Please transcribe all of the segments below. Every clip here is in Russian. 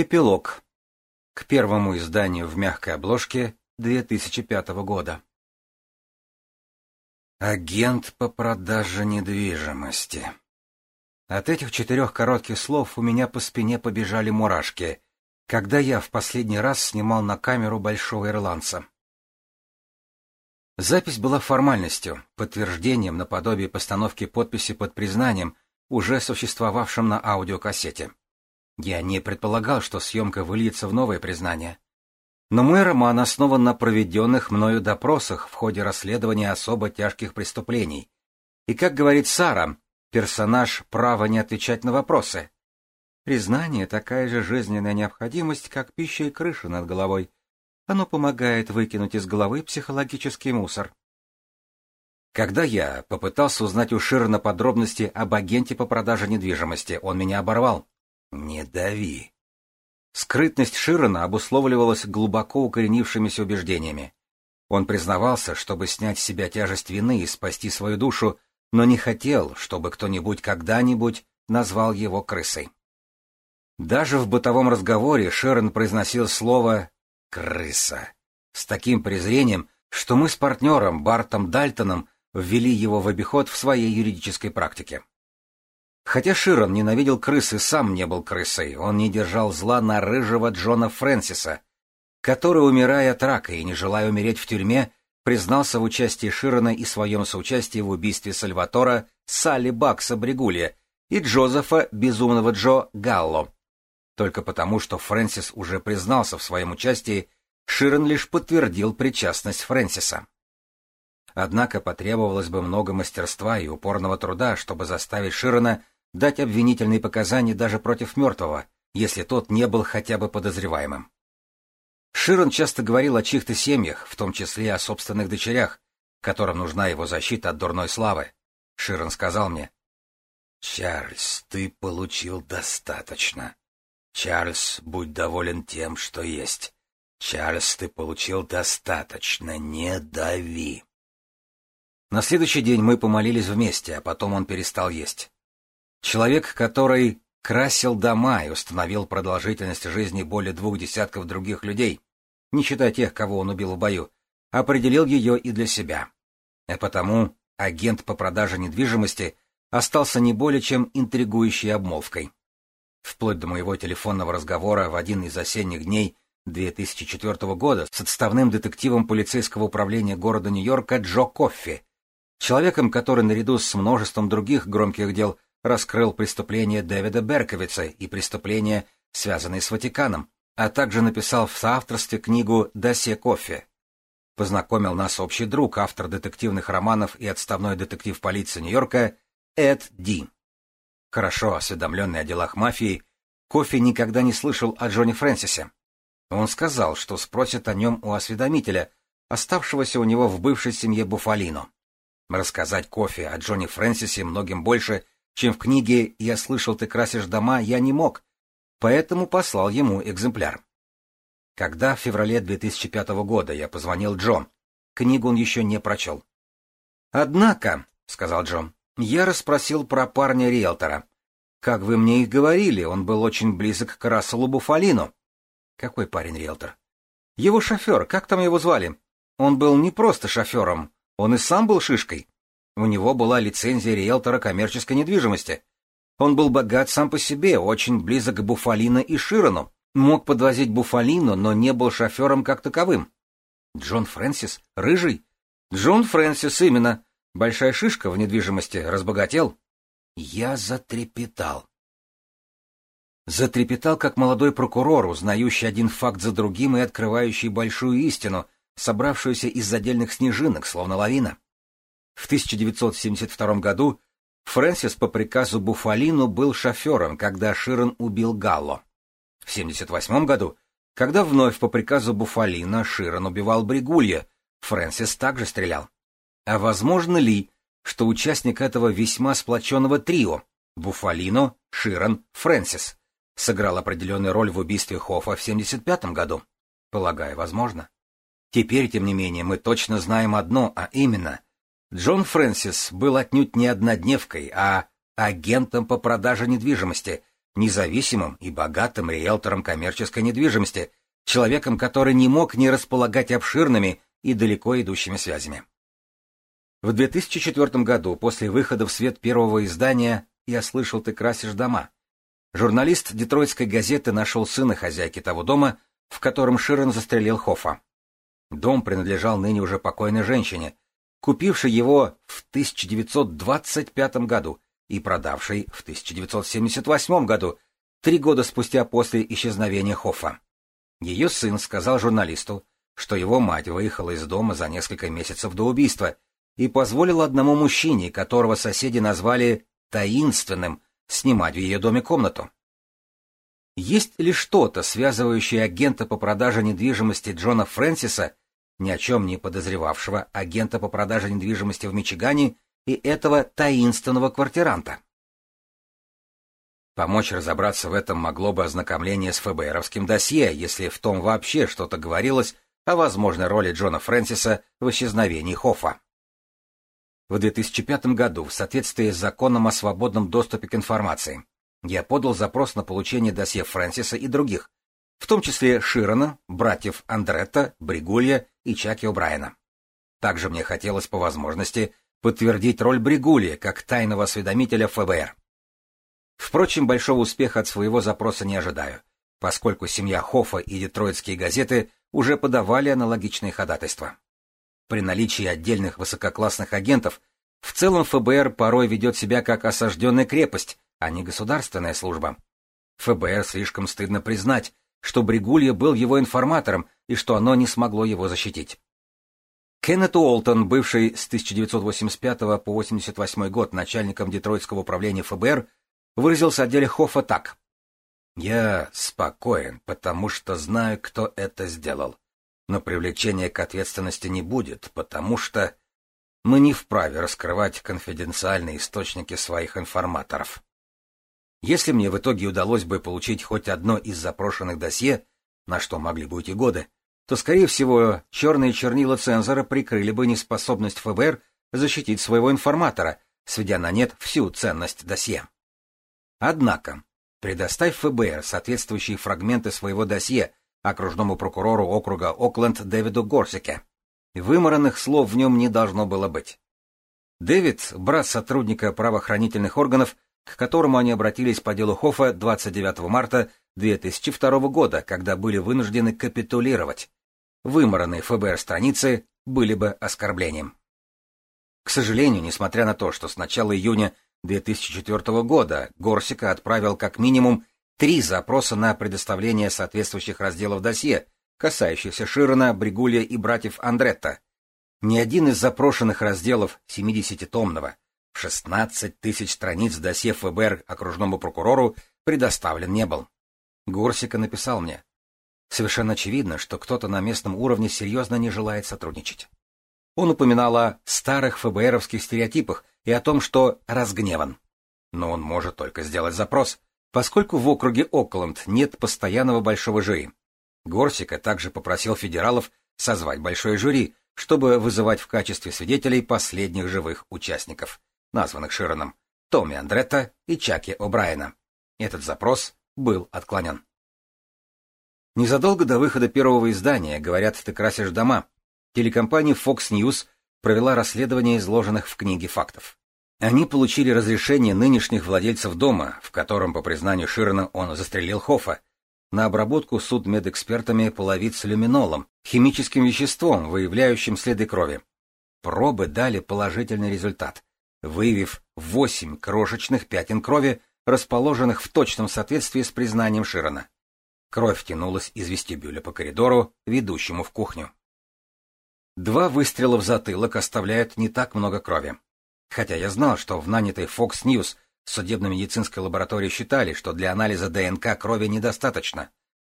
Эпилог. К первому изданию в мягкой обложке 2005 года. Агент по продаже недвижимости. От этих четырех коротких слов у меня по спине побежали мурашки, когда я в последний раз снимал на камеру большого ирландца. Запись была формальностью, подтверждением наподобие постановки подписи под признанием, уже существовавшим на аудиокассете. Я не предполагал, что съемка выльется в новое признание. Но мой роман основан на проведенных мною допросах в ходе расследования особо тяжких преступлений. И, как говорит Сара, персонаж право не отвечать на вопросы. Признание — такая же жизненная необходимость, как пища и крыша над головой. Оно помогает выкинуть из головы психологический мусор. Когда я попытался узнать у Ширна подробности об агенте по продаже недвижимости, он меня оборвал. Не дави. Скрытность Широна обусловливалась глубоко укоренившимися убеждениями. Он признавался, чтобы снять с себя тяжесть вины и спасти свою душу, но не хотел, чтобы кто-нибудь когда-нибудь назвал его крысой. Даже в бытовом разговоре Широн произносил слово «крыса» с таким презрением, что мы с партнером Бартом Дальтоном ввели его в обиход в своей юридической практике. Хотя Широн ненавидел крыс и сам не был крысой, он не держал зла на рыжего Джона Фрэнсиса, который, умирая от рака и не желая умереть в тюрьме, признался в участии Широна и своем соучастии в убийстве Сальватора Салли Бакса Бригули и Джозефа Безумного Джо Галло. Только потому, что Фрэнсис уже признался в своем участии, Широн лишь подтвердил причастность Фрэнсиса. Однако потребовалось бы много мастерства и упорного труда, чтобы заставить Широна дать обвинительные показания даже против мертвого, если тот не был хотя бы подозреваемым. Широн часто говорил о чьих-то семьях, в том числе о собственных дочерях, которым нужна его защита от дурной славы. Широн сказал мне, «Чарльз, ты получил достаточно. Чарльз, будь доволен тем, что есть. Чарльз, ты получил достаточно, не дави». На следующий день мы помолились вместе, а потом он перестал есть. Человек, который красил дома и установил продолжительность жизни более двух десятков других людей, не считая тех, кого он убил в бою, определил ее и для себя. А потому агент по продаже недвижимости остался не более чем интригующей обмолвкой. Вплоть до моего телефонного разговора в один из осенних дней 2004 года с отставным детективом полицейского управления города Нью-Йорка Джо Коффи, человеком, который наряду с множеством других громких дел – раскрыл преступление Дэвида Берковица и преступления, связанные с Ватиканом, а также написал в соавторстве книгу «Досе кофе». Познакомил нас общий друг, автор детективных романов и отставной детектив полиции Нью-Йорка Эд Ди. Хорошо осведомленный о делах мафии, Кофи никогда не слышал о Джонни Фрэнсисе. Он сказал, что спросит о нем у осведомителя, оставшегося у него в бывшей семье Буфалино. Рассказать Кофи о Джонни Фрэнсисе многим больше – чем в книге «Я слышал, ты красишь дома», я не мог, поэтому послал ему экземпляр. Когда в феврале 2005 года я позвонил Джо, книгу он еще не прочел. «Однако», — сказал Джо, — «я расспросил про парня риэлтора. Как вы мне и говорили, он был очень близок к Расселу Буфалину». «Какой парень риэлтор?» «Его шофер, как там его звали?» «Он был не просто шофером, он и сам был шишкой». У него была лицензия риэлтора коммерческой недвижимости. Он был богат сам по себе, очень близок к Буфалино и Широну, мог подвозить Буфалино, но не был шофером как таковым. Джон Фрэнсис? Рыжий? Джон Фрэнсис, именно. Большая шишка в недвижимости, разбогател. Я затрепетал. Затрепетал, как молодой прокурор, узнающий один факт за другим и открывающий большую истину, собравшуюся из отдельных снежинок, словно лавина. В 1972 году Фрэнсис по приказу Буфалину был шофером, когда Ширен убил Галло. В 1978 году, когда вновь по приказу Буфалина Ширен убивал Бригулья, Фрэнсис также стрелял. А возможно ли, что участник этого весьма сплоченного трио Буфалино, Ширен, Фрэнсис сыграл определенную роль в убийстве Хофа в 1975 году? Полагаю, возможно. Теперь, тем не менее, мы точно знаем одно, а именно — Джон Фрэнсис был отнюдь не однодневкой, а агентом по продаже недвижимости, независимым и богатым риэлтором коммерческой недвижимости, человеком, который не мог не располагать обширными и далеко идущими связями. В 2004 году, после выхода в свет первого издания «Я слышал, ты красишь дома», журналист детройтской газеты нашел сына хозяйки того дома, в котором Ширен застрелил Хофа. Дом принадлежал ныне уже покойной женщине — купивший его в 1925 году и продавший в 1978 году, три года спустя после исчезновения Хоффа. Ее сын сказал журналисту, что его мать выехала из дома за несколько месяцев до убийства и позволила одному мужчине, которого соседи назвали «таинственным», снимать в ее доме комнату. Есть ли что-то, связывающее агента по продаже недвижимости Джона Фрэнсиса ни о чем не подозревавшего агента по продаже недвижимости в Мичигане и этого таинственного квартиранта. Помочь разобраться в этом могло бы ознакомление с ФБРовским досье, если в том вообще что-то говорилось о возможной роли Джона Фрэнсиса в исчезновении Хоффа. В 2005 году, в соответствии с законом о свободном доступе к информации, я подал запрос на получение досье Фрэнсиса и других, в том числе Широна, братьев Андретта, Бригулья и Чаки О'Брайена. Также мне хотелось по возможности подтвердить роль Бригулия как тайного осведомителя ФБР. Впрочем, большого успеха от своего запроса не ожидаю, поскольку семья Хофа и детройтские газеты уже подавали аналогичные ходатайства. При наличии отдельных высококлассных агентов в целом ФБР порой ведет себя как осажденная крепость, а не государственная служба. ФБР слишком стыдно признать, что Бригулья был его информатором и что оно не смогло его защитить. Кеннет Уолтон, бывший с 1985 по 1988 год начальником Детройтского управления ФБР, выразился о деле Хоффа так. «Я спокоен, потому что знаю, кто это сделал. Но привлечения к ответственности не будет, потому что мы не вправе раскрывать конфиденциальные источники своих информаторов». Если мне в итоге удалось бы получить хоть одно из запрошенных досье, на что могли бы уйти годы, то, скорее всего, черные чернила цензора прикрыли бы неспособность ФБР защитить своего информатора, сведя на нет всю ценность досье. Однако, предоставь ФБР соответствующие фрагменты своего досье окружному прокурору округа Окленд Дэвиду Горсике. Вымаранных слов в нем не должно было быть. Дэвид, брат сотрудника правоохранительных органов, к которому они обратились по делу Хофа 29 марта 2002 года, когда были вынуждены капитулировать. Вымаранные ФБР страницы были бы оскорблением. К сожалению, несмотря на то, что с начала июня 2004 года Горсика отправил как минимум три запроса на предоставление соответствующих разделов досье, касающихся Широна, Бригулия и братьев Андретта. Ни один из запрошенных разделов 70-томного 16 тысяч страниц досье ФБР окружному прокурору предоставлен не был. Горсика написал мне. Совершенно очевидно, что кто-то на местном уровне серьезно не желает сотрудничать. Он упоминал о старых ФБРовских стереотипах и о том, что разгневан. Но он может только сделать запрос, поскольку в округе Окленд нет постоянного большого жюри. Горсика также попросил федералов созвать большое жюри, чтобы вызывать в качестве свидетелей последних живых участников названных Широном, Томми Андретто и Чаки О'Брайена. Этот запрос был отклонен. Незадолго до выхода первого издания, говорят, ты красишь дома, телекомпания Fox News провела расследование изложенных в книге фактов. Они получили разрешение нынешних владельцев дома, в котором, по признанию Широна, он застрелил Хофа, на обработку судмедэкспертами половиц люминолом, химическим веществом, выявляющим следы крови. Пробы дали положительный результат выявив восемь крошечных пятен крови, расположенных в точном соответствии с признанием Широна. Кровь тянулась из вестибюля по коридору, ведущему в кухню. Два выстрела в затылок оставляют не так много крови. Хотя я знал, что в нанятой Fox News судебно-медицинской лаборатории считали, что для анализа ДНК крови недостаточно.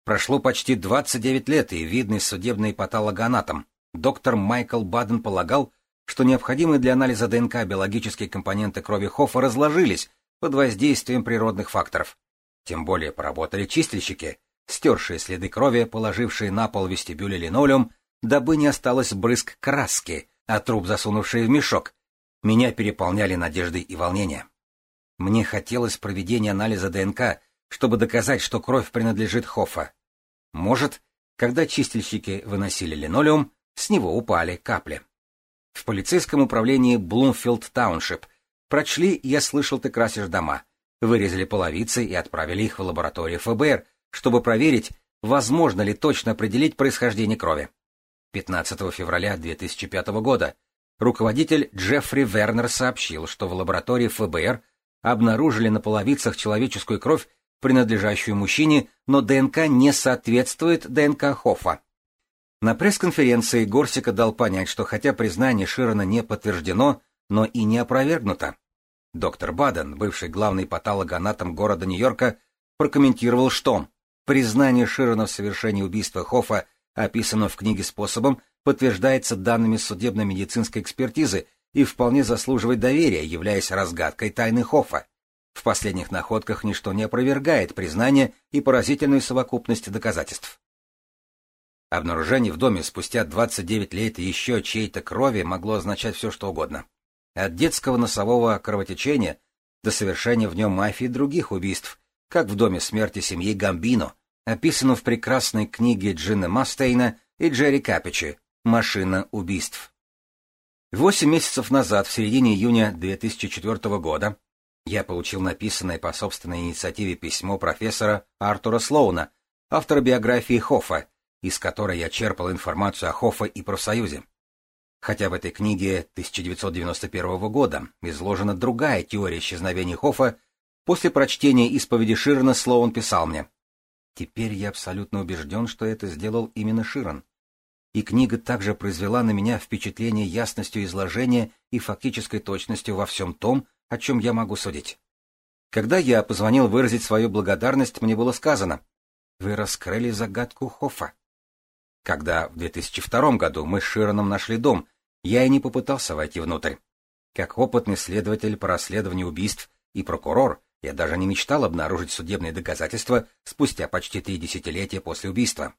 Прошло почти 29 лет, и видный судебный патологоанатом доктор Майкл Баден полагал, что необходимые для анализа ДНК биологические компоненты крови Хоффа разложились под воздействием природных факторов. Тем более поработали чистильщики, стершие следы крови, положившие на пол вестибюля линолеум, дабы не осталось брызг краски, а труп засунувшие в мешок. Меня переполняли надежды и волнения. Мне хотелось проведения анализа ДНК, чтобы доказать, что кровь принадлежит Хоффа. Может, когда чистильщики выносили линолеум, с него упали капли. В полицейском управлении Блумфилд Тауншип прочли «Я слышал, ты красишь дома», вырезали половицы и отправили их в лабораторию ФБР, чтобы проверить, возможно ли точно определить происхождение крови. 15 февраля 2005 года руководитель Джеффри Вернер сообщил, что в лаборатории ФБР обнаружили на половицах человеческую кровь, принадлежащую мужчине, но ДНК не соответствует ДНК Хоффа. На пресс-конференции Горсика дал понять, что хотя признание Широна не подтверждено, но и не опровергнуто. Доктор Баден, бывший главный патологоанатом города Нью-Йорка, прокомментировал, что признание Широна в совершении убийства Хофа, описано в книге способом, подтверждается данными судебно-медицинской экспертизы и вполне заслуживает доверия, являясь разгадкой тайны Хофа. В последних находках ничто не опровергает признание и поразительную совокупность доказательств. Обнаружение в доме спустя 29 лет еще чьей-то крови могло означать все что угодно. От детского носового кровотечения до совершения в нем мафии других убийств, как в доме смерти семьи Гамбино, описано в прекрасной книге Джина Мастейна и Джерри Капичи «Машина убийств». Восемь месяцев назад, в середине июня 2004 года, я получил написанное по собственной инициативе письмо профессора Артура Слоуна, автора биографии Хоффа, из которой я черпал информацию о Хоффе и профсоюзе. Хотя в этой книге 1991 года изложена другая теория исчезновения Хоффа, после прочтения исповеди Ширна Слоун писал мне. Теперь я абсолютно убежден, что это сделал именно Ширан. И книга также произвела на меня впечатление ясностью изложения и фактической точностью во всем том, о чем я могу судить. Когда я позвонил выразить свою благодарность, мне было сказано, «Вы раскрыли загадку Хоффа». Когда в 2002 году мы с Широном нашли дом, я и не попытался войти внутрь. Как опытный следователь по расследованию убийств и прокурор, я даже не мечтал обнаружить судебные доказательства спустя почти три десятилетия после убийства.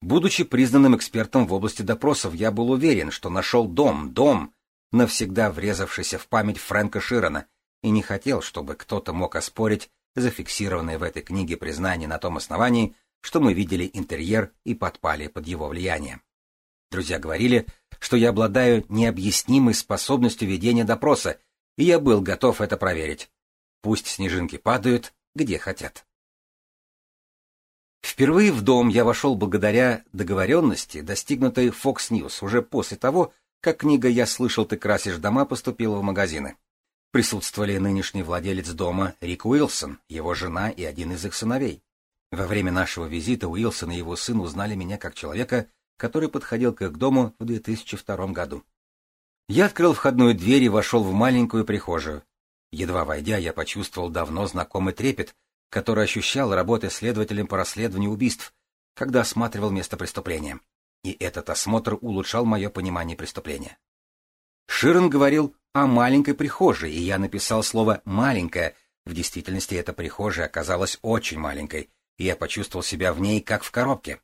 Будучи признанным экспертом в области допросов, я был уверен, что нашел дом, дом, навсегда врезавшийся в память Фрэнка Широна, и не хотел, чтобы кто-то мог оспорить зафиксированные в этой книге признания на том основании, что мы видели интерьер и подпали под его влияние. Друзья говорили, что я обладаю необъяснимой способностью ведения допроса, и я был готов это проверить. Пусть снежинки падают, где хотят. Впервые в дом я вошел благодаря договоренности, достигнутой Fox News уже после того, как книга «Я слышал, ты красишь дома» поступила в магазины. Присутствовали нынешний владелец дома Рик Уилсон, его жена и один из их сыновей. Во время нашего визита Уилсон и его сын узнали меня как человека, который подходил к их дому в 2002 году. Я открыл входную дверь и вошел в маленькую прихожую. Едва войдя, я почувствовал давно знакомый трепет, который ощущал, работая следователем по расследованию убийств, когда осматривал место преступления. И этот осмотр улучшал мое понимание преступления. Ширен говорил о маленькой прихожей, и я написал слово «маленькая». В действительности эта прихожая оказалась очень маленькой — и я почувствовал себя в ней, как в коробке.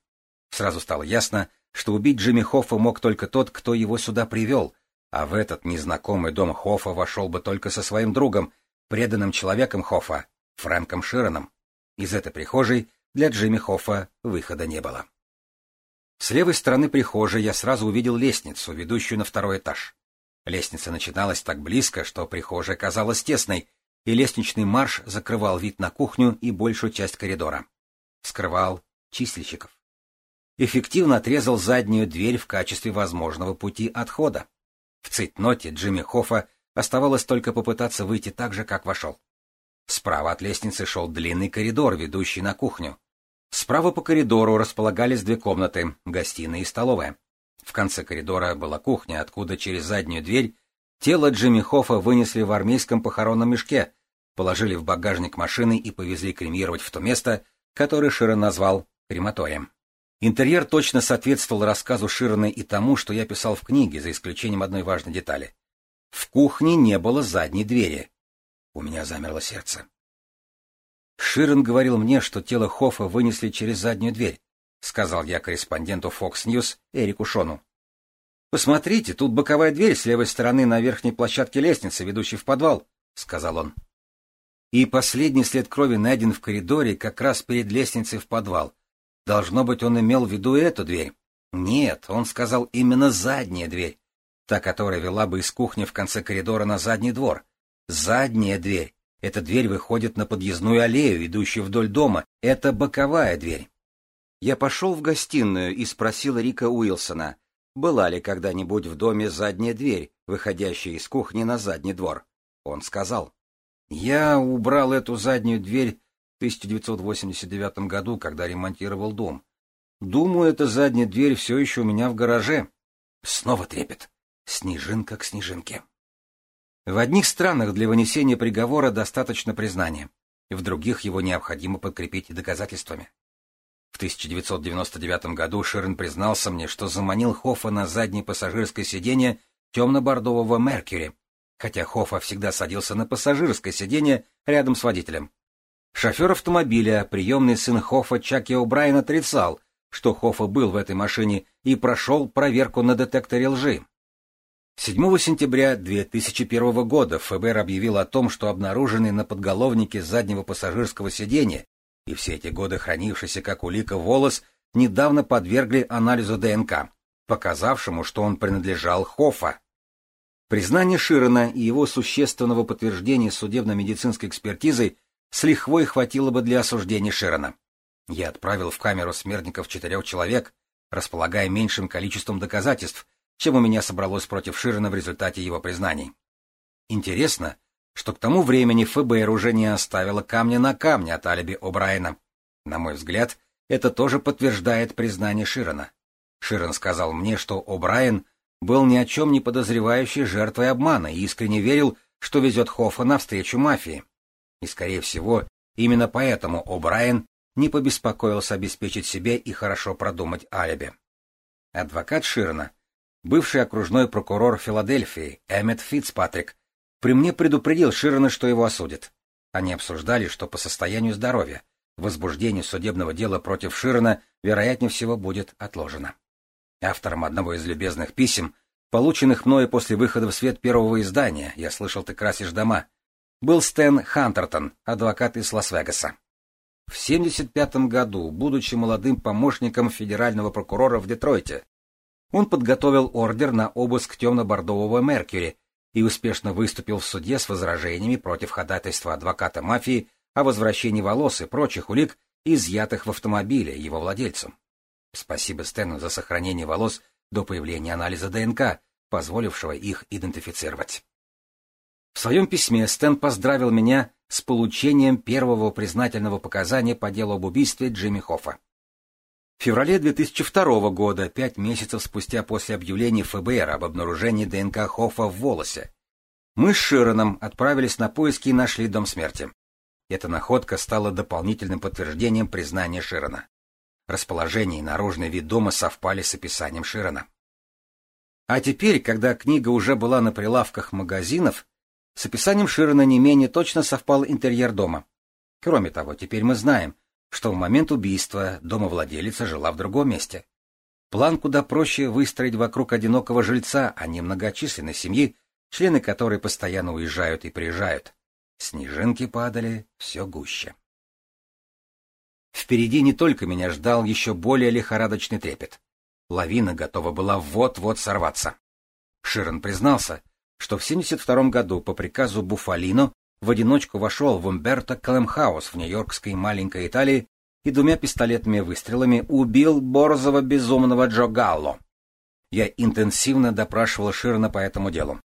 Сразу стало ясно, что убить Джимми Хоффа мог только тот, кто его сюда привел, а в этот незнакомый дом Хоффа вошел бы только со своим другом, преданным человеком Хоффа, Фрэнком Широном. Из этой прихожей для Джимми Хоффа выхода не было. С левой стороны прихожей я сразу увидел лестницу, ведущую на второй этаж. Лестница начиналась так близко, что прихожая казалась тесной, и лестничный марш закрывал вид на кухню и большую часть коридора скрывал чистильщиков. Эффективно отрезал заднюю дверь в качестве возможного пути отхода. В цитноте Джимми Хоффа оставалось только попытаться выйти так же, как вошел. Справа от лестницы шел длинный коридор, ведущий на кухню. Справа по коридору располагались две комнаты, гостиная и столовая. В конце коридора была кухня, откуда через заднюю дверь тело Джимми Хоффа вынесли в армейском похоронном мешке, положили в багажник машины и повезли кремировать в то место, который Шира назвал крематорием. Интерьер точно соответствовал рассказу Ширны и тому, что я писал в книге, за исключением одной важной детали. В кухне не было задней двери. У меня замерло сердце. Ширен говорил мне, что тело Хофа вынесли через заднюю дверь, сказал я корреспонденту Fox News Эрику Шону. Посмотрите, тут боковая дверь с левой стороны на верхней площадке лестницы, ведущей в подвал, сказал он. И последний след крови найден в коридоре как раз перед лестницей в подвал. Должно быть, он имел в виду эту дверь. Нет, он сказал именно задняя дверь, та, которая вела бы из кухни в конце коридора на задний двор. Задняя дверь. Эта дверь выходит на подъездную аллею, идущую вдоль дома. Это боковая дверь. Я пошел в гостиную и спросил Рика Уилсона, была ли когда-нибудь в доме задняя дверь, выходящая из кухни на задний двор. Он сказал. Я убрал эту заднюю дверь в 1989 году, когда ремонтировал дом. Думаю, эта задняя дверь все еще у меня в гараже. Снова трепет. Снежинка к снежинке. В одних странах для вынесения приговора достаточно признания, в других его необходимо подкрепить доказательствами. В 1999 году Ширен признался мне, что заманил Хоффа на заднее пассажирское сиденье темно-бордового Меркьюри, хотя Хофа всегда садился на пассажирское сиденье рядом с водителем. Шофер автомобиля, приемный сын Хофа Чаки О'Брайен отрицал, что Хофа был в этой машине и прошел проверку на детекторе лжи. 7 сентября 2001 года ФБР объявило о том, что обнаруженный на подголовнике заднего пассажирского сиденья и все эти годы хранившийся как улика волос недавно подвергли анализу ДНК, показавшему, что он принадлежал Хофа. Признание Широна и его существенного подтверждения судебно-медицинской экспертизой с лихвой хватило бы для осуждения Широна. Я отправил в камеру смертников четырех человек, располагая меньшим количеством доказательств, чем у меня собралось против Широна в результате его признаний. Интересно, что к тому времени ФБР уже не оставило камня на камне от алиби О'Брайена. На мой взгляд, это тоже подтверждает признание Широна. Широн сказал мне, что О'Брайен — был ни о чем не подозревающий жертвой обмана и искренне верил, что везет Хоффа навстречу мафии. И, скорее всего, именно поэтому О'Брайен не побеспокоился обеспечить себе и хорошо продумать алиби. Адвокат Ширна, бывший окружной прокурор Филадельфии Эммет Фитцпатрик, при мне предупредил Ширна, что его осудят. Они обсуждали, что по состоянию здоровья возбуждение судебного дела против Ширна вероятнее всего будет отложено. Автором одного из любезных писем, полученных мною после выхода в свет первого издания «Я слышал, ты красишь дома», был Стэн Хантертон, адвокат из Лас-Вегаса. В 1975 году, будучи молодым помощником федерального прокурора в Детройте, он подготовил ордер на обыск темно-бордового Меркьюри и успешно выступил в суде с возражениями против ходатайства адвоката мафии о возвращении волос и прочих улик, изъятых в автомобиле его владельцем. Спасибо Стэну за сохранение волос до появления анализа ДНК, позволившего их идентифицировать. В своем письме Стэн поздравил меня с получением первого признательного показания по делу об убийстве Джимми Хоффа. В феврале 2002 года, пять месяцев спустя после объявления ФБР об обнаружении ДНК Хоффа в волосе, мы с Широном отправились на поиски и нашли дом смерти. Эта находка стала дополнительным подтверждением признания Широна расположение и наружный вид дома совпали с описанием Широна. А теперь, когда книга уже была на прилавках магазинов, с описанием Широна не менее точно совпал интерьер дома. Кроме того, теперь мы знаем, что в момент убийства домовладелица жила в другом месте. План куда проще выстроить вокруг одинокого жильца, а не многочисленной семьи, члены которой постоянно уезжают и приезжают. Снежинки падали все гуще. Впереди не только меня ждал еще более лихорадочный трепет. Лавина готова была вот-вот сорваться. Ширен признался, что в 1972 году по приказу Буфалино в одиночку вошел в Умберто Клемхаус в нью-йоркской маленькой Италии и двумя пистолетными выстрелами убил борзого безумного Джо Галло. Я интенсивно допрашивал Ширна по этому делу.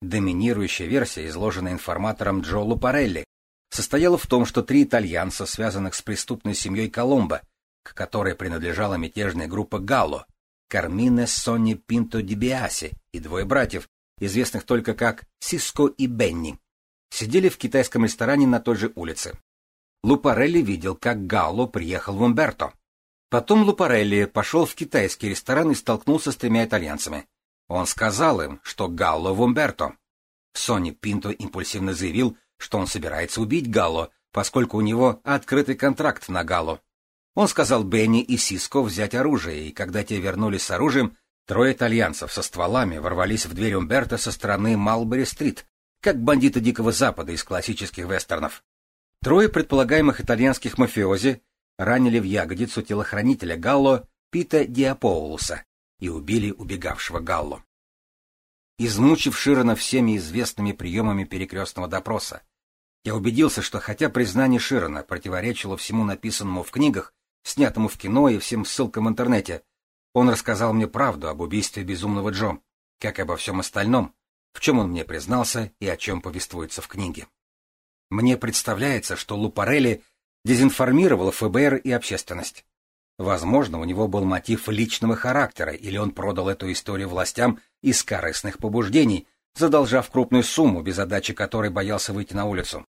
Доминирующая версия, изложена информатором Джо Лупарелли, состояла в том, что три итальянца, связанных с преступной семьей Коломбо, к которой принадлежала мятежная группа Галло, Кармине Сонни Пинто Дибиаси и двое братьев, известных только как Сиско и Бенни, сидели в китайском ресторане на той же улице. Лупарелли видел, как Галло приехал в Умберто. Потом Лупарелли пошел в китайский ресторан и столкнулся с тремя итальянцами. Он сказал им, что Галло в Умберто. Сони Пинто импульсивно заявил, что он собирается убить Галло, поскольку у него открытый контракт на Галло. Он сказал Бенни и Сиско взять оружие, и когда те вернулись с оружием, трое итальянцев со стволами ворвались в дверь Умберта со стороны Малбери-стрит, как бандиты Дикого Запада из классических вестернов. Трое предполагаемых итальянских мафиози ранили в ягодицу телохранителя Галло Пита Диапоулуса и убили убегавшего Галло. Измучив Широна всеми известными приемами перекрестного допроса, я убедился, что хотя признание Широна противоречило всему написанному в книгах, снятому в кино и всем ссылкам в интернете, он рассказал мне правду об убийстве безумного Джо, как и обо всем остальном, в чем он мне признался и о чем повествуется в книге. Мне представляется, что Лупарелли дезинформировал ФБР и общественность. Возможно, у него был мотив личного характера, или он продал эту историю властям из корыстных побуждений, задолжав крупную сумму, без отдачи которой боялся выйти на улицу.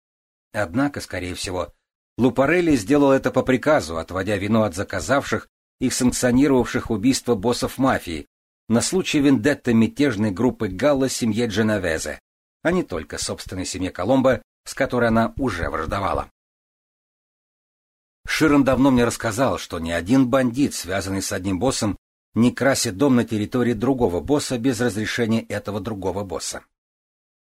Однако, скорее всего, Лупарелли сделал это по приказу, отводя вину от заказавших и санкционировавших убийство боссов мафии на случай вендетта мятежной группы Галла семье Дженовезе, а не только собственной семье Коломбо, с которой она уже враждовала. Широн давно мне рассказал, что ни один бандит, связанный с одним боссом, не красит дом на территории другого босса без разрешения этого другого босса.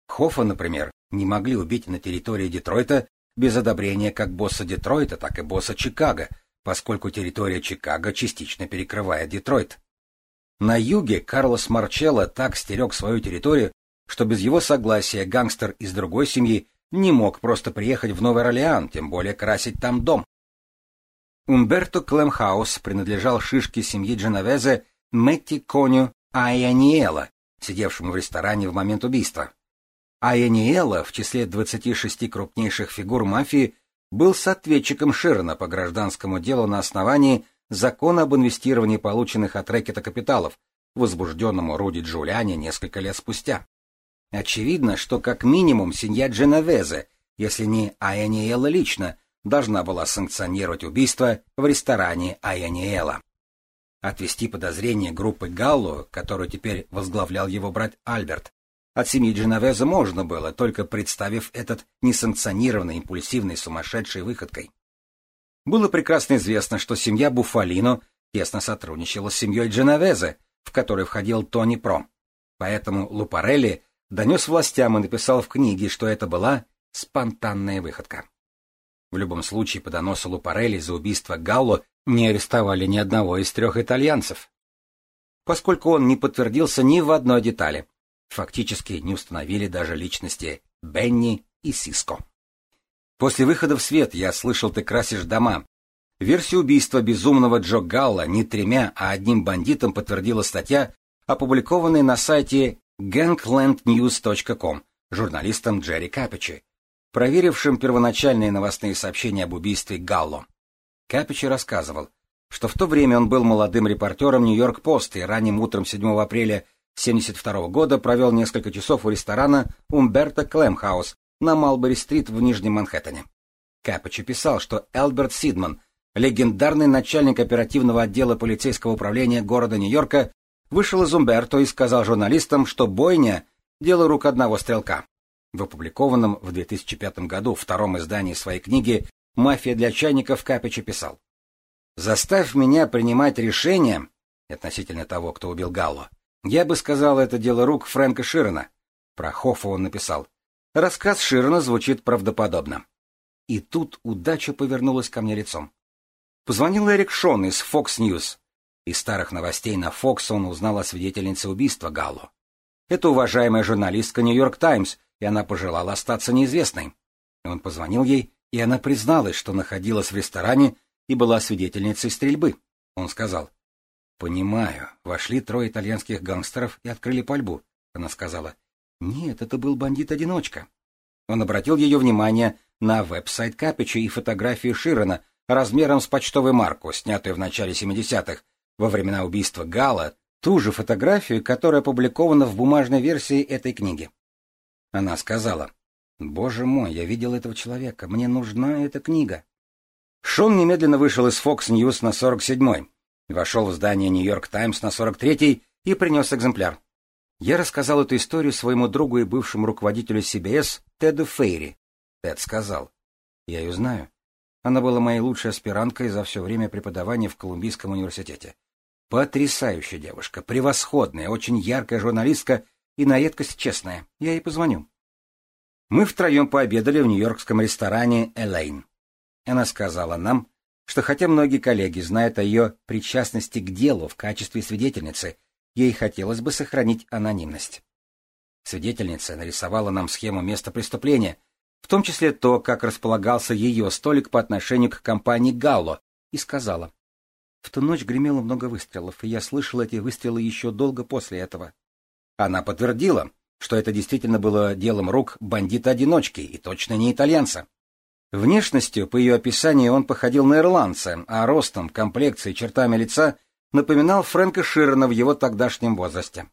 Хофа, например, не могли убить на территории Детройта без одобрения как босса Детройта, так и босса Чикаго, поскольку территория Чикаго частично перекрывает Детройт. На юге Карлос Марчелло так стерег свою территорию, что без его согласия гангстер из другой семьи не мог просто приехать в Новый Орлеан, тем более красить там дом. Умберто Клемхаус принадлежал шишке семьи Дженовезе Мэтти Коню Айаниэла, сидевшему в ресторане в момент убийства. Айаниэлов в числе 26 крупнейших фигур мафии был с ответчиком Ширина по гражданскому делу на основании закона об инвестировании полученных от рэкета капиталов, возбужденному Руди Джулиани несколько лет спустя. Очевидно, что как минимум семья Дженовезе, если не Айаниэла лично, должна была санкционировать убийство в ресторане Айаниэла. Отвести подозрение группы Галлу, которую теперь возглавлял его брат Альберт, от семьи Дженовеза можно было, только представив этот несанкционированный, импульсивный, сумасшедший выходкой. Было прекрасно известно, что семья Буфалино тесно сотрудничала с семьей Дженовезе, в которой входил Тони Про. Поэтому Лупарелли донес властям и написал в книге, что это была спонтанная выходка. В любом случае, по доносу Лупарелли за убийство Галло не арестовали ни одного из трех итальянцев. Поскольку он не подтвердился ни в одной детали, фактически не установили даже личности Бенни и Сиско. После выхода в свет я слышал «Ты красишь дома». Версию убийства безумного Джо Галла не тремя, а одним бандитом подтвердила статья, опубликованная на сайте ganglandnews.com журналистом Джерри Капичи, проверившим первоначальные новостные сообщения об убийстве Галло. Капичи рассказывал, что в то время он был молодым репортером «Нью-Йорк-Пост» и ранним утром 7 апреля 72 года провел несколько часов у ресторана Умберто Клемхаус на Малбери-стрит в Нижнем Манхэттене. Капочи писал, что Элберт Сидман, легендарный начальник оперативного отдела полицейского управления города Нью-Йорка, вышел из Умберто и сказал журналистам, что бойня — дело рук одного стрелка. В опубликованном в 2005 году втором издании своей книги «Мафия для чайников» Капичи писал «Заставь меня принимать решение относительно того, кто убил Галло, — я бы сказал, это дело рук Фрэнка Ширена. Про Хоффа он написал. Рассказ Ширена звучит правдоподобно. И тут удача повернулась ко мне лицом. Позвонил Эрик Шон из Fox News. Из старых новостей на Fox он узнал о свидетельнице убийства Галло. Это уважаемая журналистка Нью-Йорк Таймс, и она пожелала остаться неизвестной. Он позвонил ей, и она призналась, что находилась в ресторане и была свидетельницей стрельбы. Он сказал, «Понимаю. Вошли трое итальянских гангстеров и открыли пальбу», — она сказала. «Нет, это был бандит-одиночка». Он обратил ее внимание на веб-сайт Капича и фотографию Широна размером с почтовую марку, снятую в начале 70-х, во времена убийства Гала, ту же фотографию, которая опубликована в бумажной версии этой книги. Она сказала, «Боже мой, я видел этого человека, мне нужна эта книга». Шон немедленно вышел из Fox News на 47-й вошел в здание Нью-Йорк Таймс на 43-й и принес экземпляр. Я рассказал эту историю своему другу и бывшему руководителю CBS Теду Фейри. Тед сказал, я ее знаю. Она была моей лучшей аспиранткой за все время преподавания в Колумбийском университете. Потрясающая девушка, превосходная, очень яркая журналистка и на редкость честная. Я ей позвоню. Мы втроем пообедали в нью-йоркском ресторане «Элейн». Она сказала нам, что хотя многие коллеги знают о ее причастности к делу в качестве свидетельницы, ей хотелось бы сохранить анонимность. Свидетельница нарисовала нам схему места преступления, в том числе то, как располагался ее столик по отношению к компании «Галло», и сказала. В ту ночь гремело много выстрелов, и я слышал эти выстрелы еще долго после этого. Она подтвердила, что это действительно было делом рук бандита-одиночки и точно не итальянца. Внешностью, по ее описанию, он походил на ирландца, а ростом, комплекцией, чертами лица напоминал Фрэнка Ширена в его тогдашнем возрасте.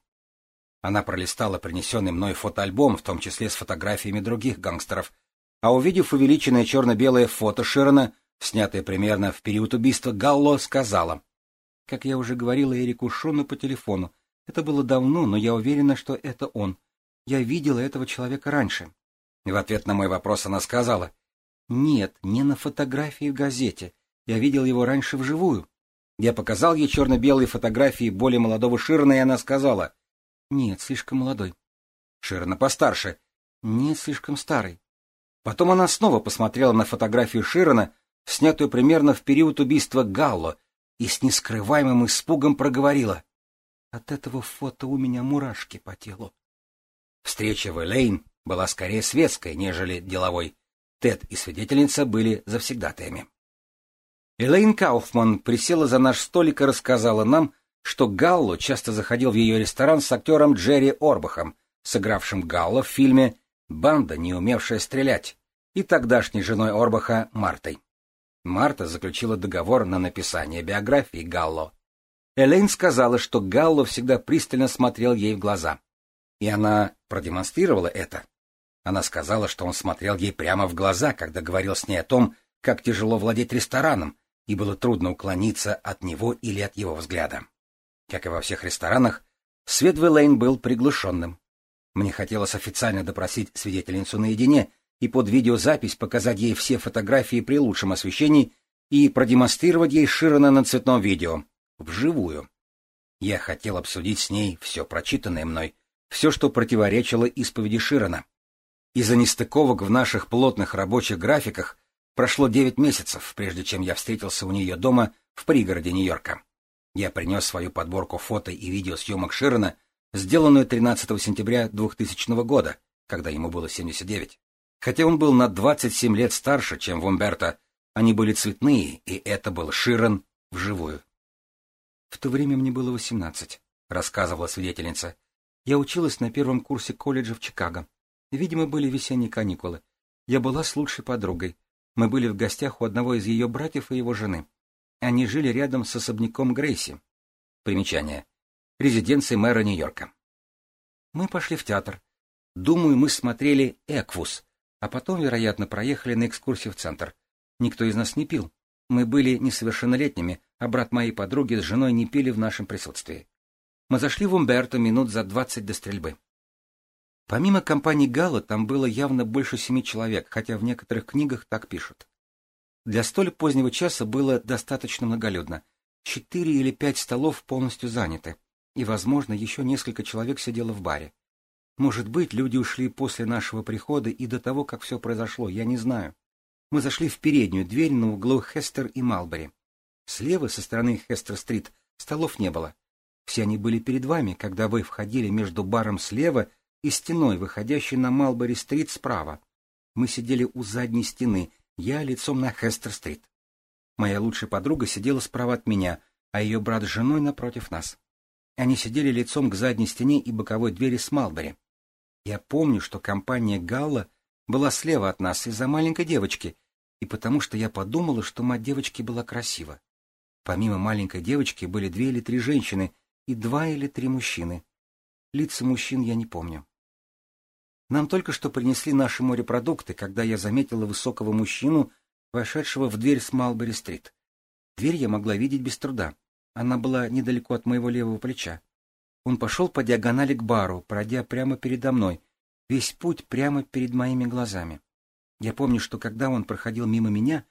Она пролистала принесенный мной фотоальбом, в том числе с фотографиями других гангстеров, а увидев увеличенное черно-белое фото Ширена, снятое примерно в период убийства Галло, сказала. Как я уже говорила Эрику Шону по телефону, это было давно, но я уверена, что это он. Я видела этого человека раньше. И в ответ на мой вопрос она сказала — нет, не на фотографии в газете. Я видел его раньше вживую. Я показал ей черно-белые фотографии более молодого Ширна, и она сказала. Нет, слишком молодой. Ширна постарше. Нет, слишком старый. Потом она снова посмотрела на фотографию Широна, снятую примерно в период убийства Галло, и с нескрываемым испугом проговорила. От этого фото у меня мурашки по телу. Встреча в Элейн была скорее светской, нежели деловой. Тед и свидетельница были завсегдатаями. Элейн Кауфман присела за наш столик и рассказала нам, что Галло часто заходил в ее ресторан с актером Джерри Орбахом, сыгравшим Галло в фильме «Банда, не умевшая стрелять», и тогдашней женой Орбаха Мартой. Марта заключила договор на написание биографии Галло. Элейн сказала, что Галло всегда пристально смотрел ей в глаза. И она продемонстрировала это. Она сказала, что он смотрел ей прямо в глаза, когда говорил с ней о том, как тяжело владеть рестораном, и было трудно уклониться от него или от его взгляда. Как и во всех ресторанах, свет в Элейн был приглушенным. Мне хотелось официально допросить свидетельницу наедине и под видеозапись показать ей все фотографии при лучшем освещении и продемонстрировать ей Широна на цветном видео, вживую. Я хотел обсудить с ней все прочитанное мной, все, что противоречило исповеди Широна, из-за нестыковок в наших плотных рабочих графиках прошло девять месяцев, прежде чем я встретился у нее дома в пригороде Нью-Йорка. Я принес свою подборку фото и видеосъемок Широна, сделанную 13 сентября 2000 года, когда ему было 79. Хотя он был на 27 лет старше, чем Вумберто, они были цветные, и это был Широн вживую. «В то время мне было 18», — рассказывала свидетельница. «Я училась на первом курсе колледжа в Чикаго. Видимо, были весенние каникулы. Я была с лучшей подругой. Мы были в гостях у одного из ее братьев и его жены. Они жили рядом с особняком Грейси. Примечание. Резиденции мэра Нью-Йорка. Мы пошли в театр. Думаю, мы смотрели «Эквус», а потом, вероятно, проехали на экскурсию в центр. Никто из нас не пил. Мы были несовершеннолетними, а брат моей подруги с женой не пили в нашем присутствии. Мы зашли в Умберто минут за двадцать до стрельбы. Помимо компании Гала там было явно больше семи человек, хотя в некоторых книгах так пишут. Для столь позднего часа было достаточно многолюдно. Четыре или пять столов полностью заняты, и, возможно, еще несколько человек сидело в баре. Может быть, люди ушли после нашего прихода и до того, как все произошло, я не знаю. Мы зашли в переднюю дверь на углу Хестер и Малбери. Слева, со стороны Хестер-стрит, столов не было. Все они были перед вами, когда вы входили между баром слева и стеной, выходящей на Малбори-стрит справа. Мы сидели у задней стены, я лицом на Хестер-стрит. Моя лучшая подруга сидела справа от меня, а ее брат с женой напротив нас. Они сидели лицом к задней стене и боковой двери с Малбори. Я помню, что компания Галла была слева от нас из-за маленькой девочки, и потому что я подумала, что мать девочки была красива. Помимо маленькой девочки были две или три женщины и два или три мужчины. Лица мужчин я не помню. Нам только что принесли наши морепродукты, когда я заметила высокого мужчину, вошедшего в дверь с Малбери-стрит. Дверь я могла видеть без труда. Она была недалеко от моего левого плеча. Он пошел по диагонали к бару, пройдя прямо передо мной, весь путь прямо перед моими глазами. Я помню, что когда он проходил мимо меня,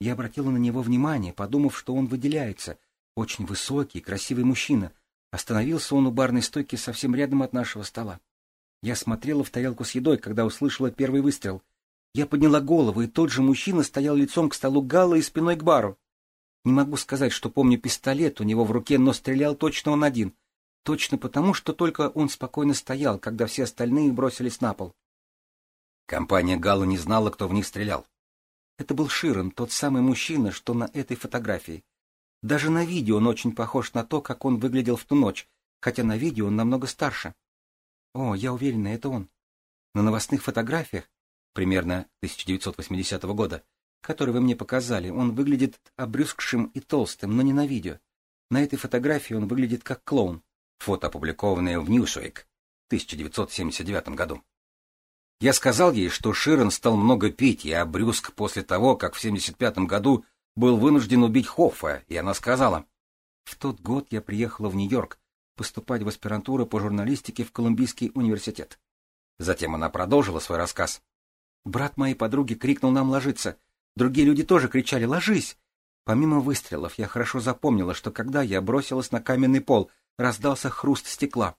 я обратила на него внимание, подумав, что он выделяется. Очень высокий, красивый мужчина. Остановился он у барной стойки совсем рядом от нашего стола. Я смотрела в тарелку с едой, когда услышала первый выстрел. Я подняла голову, и тот же мужчина стоял лицом к столу Гала и спиной к бару. Не могу сказать, что помню пистолет у него в руке, но стрелял точно он один. Точно потому, что только он спокойно стоял, когда все остальные бросились на пол. Компания Гала не знала, кто в них стрелял. Это был Ширен, тот самый мужчина, что на этой фотографии. Даже на видео он очень похож на то, как он выглядел в ту ночь, хотя на видео он намного старше. О, я уверена, это он. На новостных фотографиях, примерно 1980 года, которые вы мне показали, он выглядит обрюзгшим и толстым, но не на видео. На этой фотографии он выглядит как клоун. Фото, опубликованное в Newsweek в 1979 году. Я сказал ей, что Ширен стал много пить и обрюзг после того, как в 1975 году был вынужден убить Хоффа, и она сказала, «В тот год я приехала в Нью-Йорк, поступать в аспирантуру по журналистике в Колумбийский университет. Затем она продолжила свой рассказ. Брат моей подруги крикнул нам ложиться. Другие люди тоже кричали «Ложись!». Помимо выстрелов, я хорошо запомнила, что когда я бросилась на каменный пол, раздался хруст стекла.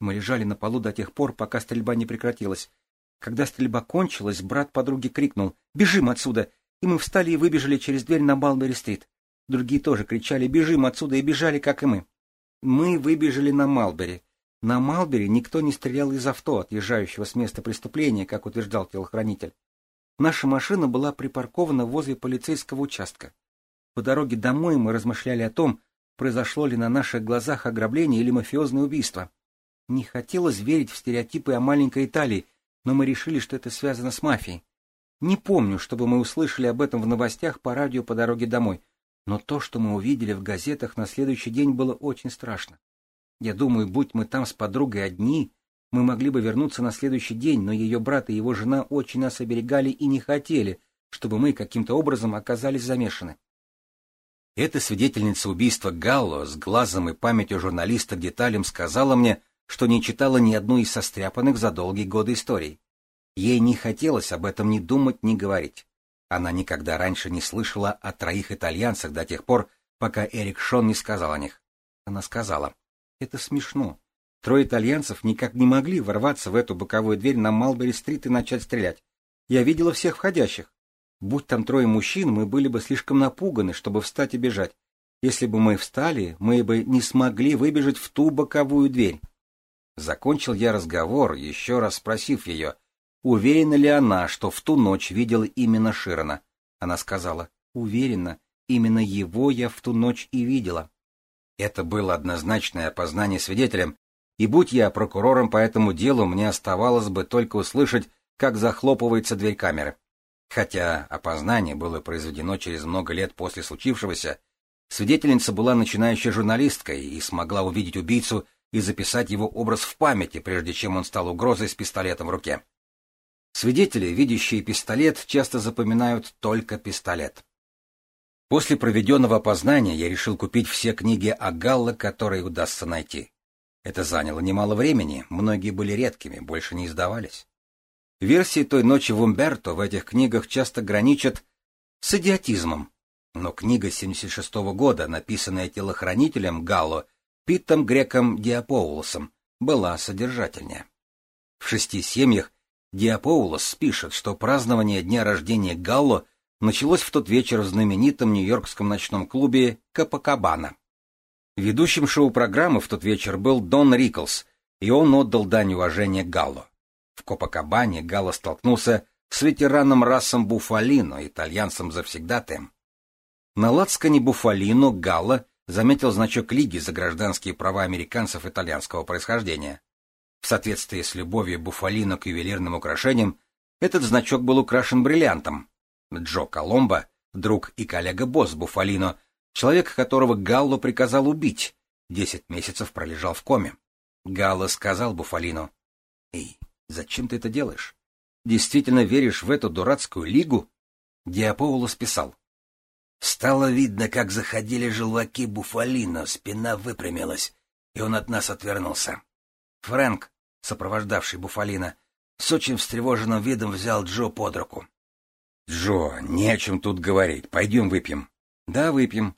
Мы лежали на полу до тех пор, пока стрельба не прекратилась. Когда стрельба кончилась, брат подруги крикнул «Бежим отсюда!» И мы встали и выбежали через дверь на Балбери-стрит. Другие тоже кричали «Бежим отсюда!» и бежали, как и мы. Мы выбежали на Малбери. На Малбери никто не стрелял из авто, отъезжающего с места преступления, как утверждал телохранитель. Наша машина была припаркована возле полицейского участка. По дороге домой мы размышляли о том, произошло ли на наших глазах ограбление или мафиозное убийство. Не хотелось верить в стереотипы о маленькой Италии, но мы решили, что это связано с мафией. Не помню, чтобы мы услышали об этом в новостях по радио по дороге домой, но то, что мы увидели в газетах на следующий день, было очень страшно. Я думаю, будь мы там с подругой одни, мы могли бы вернуться на следующий день, но ее брат и его жена очень нас оберегали и не хотели, чтобы мы каким-то образом оказались замешаны. Эта свидетельница убийства Галло с глазом и памятью журналиста к деталям сказала мне, что не читала ни одной из состряпанных за долгие годы историй. Ей не хотелось об этом ни думать, ни говорить. Она никогда раньше не слышала о троих итальянцах до тех пор, пока Эрик Шон не сказал о них. Она сказала, «Это смешно. Трое итальянцев никак не могли ворваться в эту боковую дверь на Малбери-стрит и начать стрелять. Я видела всех входящих. Будь там трое мужчин, мы были бы слишком напуганы, чтобы встать и бежать. Если бы мы встали, мы бы не смогли выбежать в ту боковую дверь». Закончил я разговор, еще раз спросив ее — Уверена ли она, что в ту ночь видела именно Широна? Она сказала, уверена, именно его я в ту ночь и видела. Это было однозначное опознание свидетелем, и будь я прокурором по этому делу, мне оставалось бы только услышать, как захлопывается дверь камеры. Хотя опознание было произведено через много лет после случившегося, свидетельница была начинающей журналисткой и смогла увидеть убийцу и записать его образ в памяти, прежде чем он стал угрозой с пистолетом в руке. Свидетели, видящие пистолет, часто запоминают только пистолет. После проведенного опознания я решил купить все книги о Галло, которые удастся найти. Это заняло немало времени, многие были редкими, больше не издавались. Версии той ночи в Умберто в этих книгах часто граничат с идиотизмом. Но книга 76 -го года, написанная телохранителем Галло, Питом Греком Диапоулосом, была содержательнее. В шести семьях Диапоулос пишет, что празднование дня рождения Галло началось в тот вечер в знаменитом нью-йоркском ночном клубе Капакабана. Ведущим шоу-программы в тот вечер был Дон Риклс, и он отдал дань уважения Галло. В Копакабане Галло столкнулся с ветераном расом Буфалино, итальянцем завсегдатаем. На лацкане Буфалино Галло заметил значок Лиги за гражданские права американцев итальянского происхождения. В соответствии с любовью Буфалино к ювелирным украшениям, этот значок был украшен бриллиантом. Джо Коломбо, друг и коллега босс Буфалино, человек, которого Галло приказал убить, десять месяцев пролежал в коме. Галло сказал Буфалину, «Эй, зачем ты это делаешь? Действительно веришь в эту дурацкую лигу?» Диаполос писал, «Стало видно, как заходили желваки Буфалино, спина выпрямилась, и он от нас отвернулся. Фрэнк, сопровождавший Буфалина, с очень встревоженным видом взял Джо под руку. «Джо, не о чем тут говорить. Пойдем выпьем». «Да, выпьем».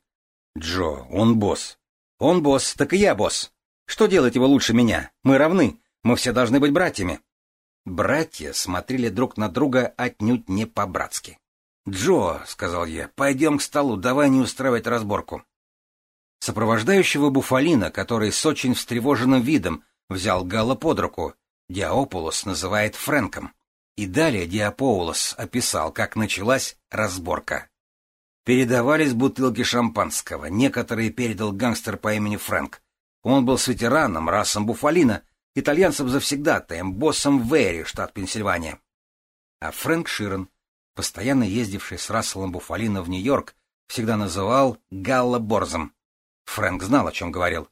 «Джо, он босс». «Он босс, так и я босс. Что делать его лучше меня? Мы равны. Мы все должны быть братьями». Братья смотрели друг на друга отнюдь не по-братски. «Джо», — сказал я, — «пойдем к столу, давай не устраивать разборку». Сопровождающего Буфалина, который с очень встревоженным видом взял Гала под руку. Диаополос называет Фрэнком. И далее Диаполос описал, как началась разборка. Передавались бутылки шампанского. Некоторые передал гангстер по имени Фрэнк. Он был с ветераном, расом Буфалина, итальянцем завсегдатаем, боссом в Эри, штат Пенсильвания. А Фрэнк Ширен, постоянно ездивший с Расселом Буфалина в Нью-Йорк, всегда называл Галла Борзом. Фрэнк знал, о чем говорил.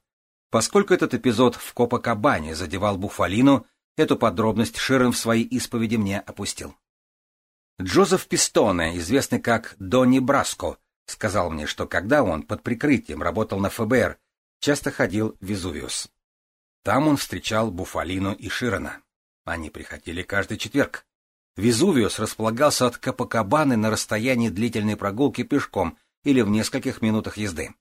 Поскольку этот эпизод в Копакабане задевал Буфалину, эту подробность Ширен в своей исповеди мне опустил. Джозеф Пистоне, известный как Донни Браско, сказал мне, что когда он под прикрытием работал на ФБР, часто ходил в Везувиус. Там он встречал Буфалину и Широна. Они приходили каждый четверг. Везувиус располагался от Капакабаны на расстоянии длительной прогулки пешком или в нескольких минутах езды.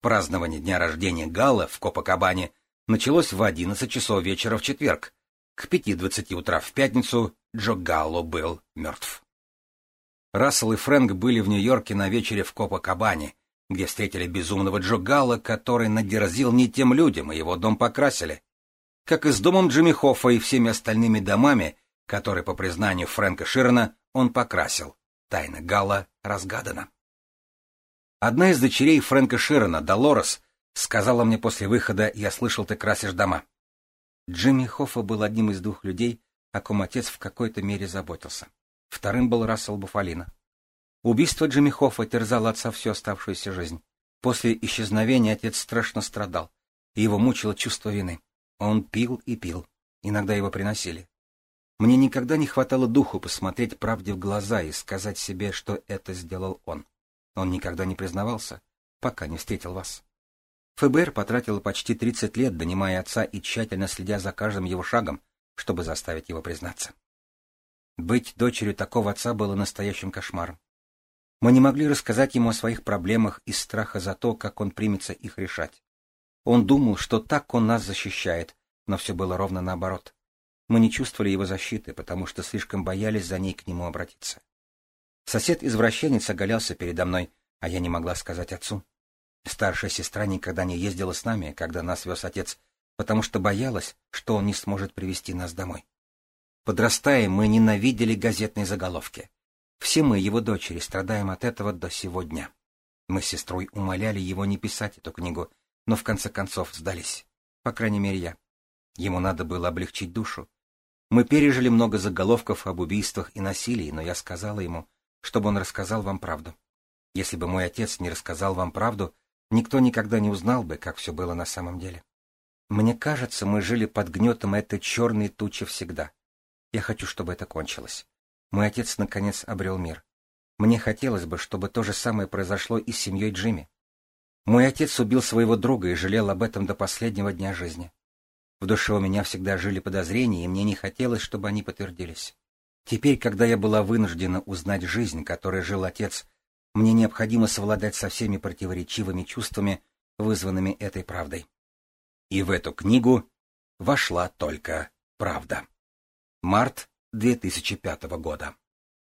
Празднование дня рождения Гала в Копакабане началось в 11 часов вечера в четверг. К 5.20 утра в пятницу Джо Галло был мертв. Рассел и Фрэнк были в Нью-Йорке на вечере в Копакабане, где встретили безумного Джо Галла, который надерзил не тем людям, и его дом покрасили. Как и с домом Джимми Хоффа и всеми остальными домами, которые, по признанию Фрэнка Ширна, он покрасил. Тайна Гала разгадана. Одна из дочерей Фрэнка Широна, Долорес, сказала мне после выхода «Я слышал, ты красишь дома». Джимми Хоффа был одним из двух людей, о ком отец в какой-то мере заботился. Вторым был Рассел Буфалина. Убийство Джимми Хоффа терзало отца всю оставшуюся жизнь. После исчезновения отец страшно страдал, и его мучило чувство вины. Он пил и пил. Иногда его приносили. Мне никогда не хватало духу посмотреть правде в глаза и сказать себе, что это сделал он. Он никогда не признавался, пока не встретил вас. ФБР потратило почти 30 лет, донимая отца и тщательно следя за каждым его шагом, чтобы заставить его признаться. Быть дочерью такого отца было настоящим кошмаром. Мы не могли рассказать ему о своих проблемах из страха за то, как он примется их решать. Он думал, что так он нас защищает, но все было ровно наоборот. Мы не чувствовали его защиты, потому что слишком боялись за ней к нему обратиться. Сосед извращенец оголялся передо мной, а я не могла сказать отцу. Старшая сестра никогда не ездила с нами, когда нас вез отец, потому что боялась, что он не сможет привести нас домой. Подрастая, мы ненавидели газетные заголовки. Все мы, его дочери, страдаем от этого до сегодня. Мы с сестрой умоляли его не писать эту книгу, но в конце концов сдались. По крайней мере, я. Ему надо было облегчить душу. Мы пережили много заголовков об убийствах и насилии, но я сказала ему — чтобы он рассказал вам правду. Если бы мой отец не рассказал вам правду, никто никогда не узнал бы, как все было на самом деле. Мне кажется, мы жили под гнетом этой черной тучи всегда. Я хочу, чтобы это кончилось. Мой отец наконец обрел мир. Мне хотелось бы, чтобы то же самое произошло и с семьей Джимми. Мой отец убил своего друга и жалел об этом до последнего дня жизни. В душе у меня всегда жили подозрения, и мне не хотелось, чтобы они подтвердились. Теперь, когда я была вынуждена узнать жизнь, которой жил отец, мне необходимо совладать со всеми противоречивыми чувствами, вызванными этой правдой. И в эту книгу вошла только правда. Март 2005 года.